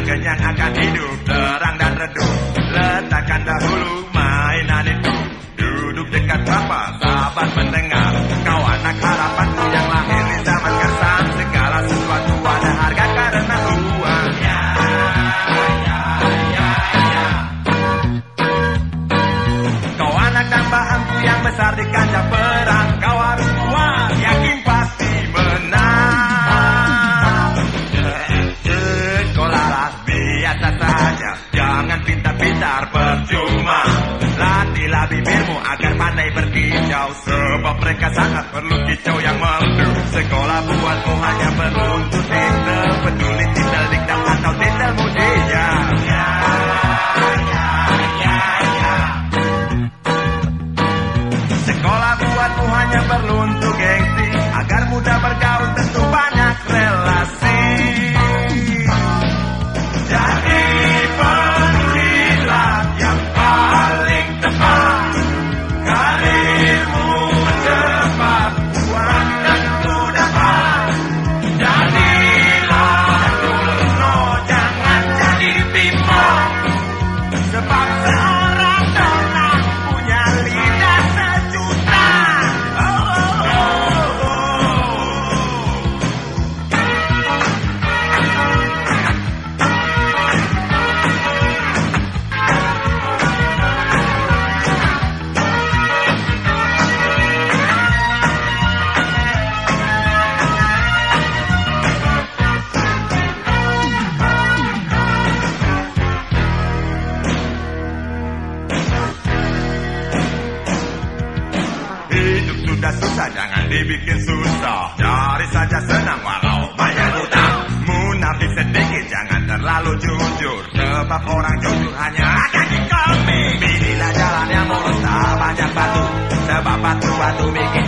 yang kenyang akan hidup terang dan redup. Letakkan dahulu mainan itu. Duduk dekat bapak Pintar-pintar percuma. Latihlah bibirmu agar pandai berkicau. Sebab mereka sangat perlu kicau yang merdu Sekolah buatmu hanya perlu sudah susah jangan dibikin susah. Cari saja senang walau bayar utang Munafik sedikit jangan terlalu jujur. Sebab orang jujur hanya akan kami Pilihlah jalan yang mulus tak banyak batu. Sebab batu-batu bikin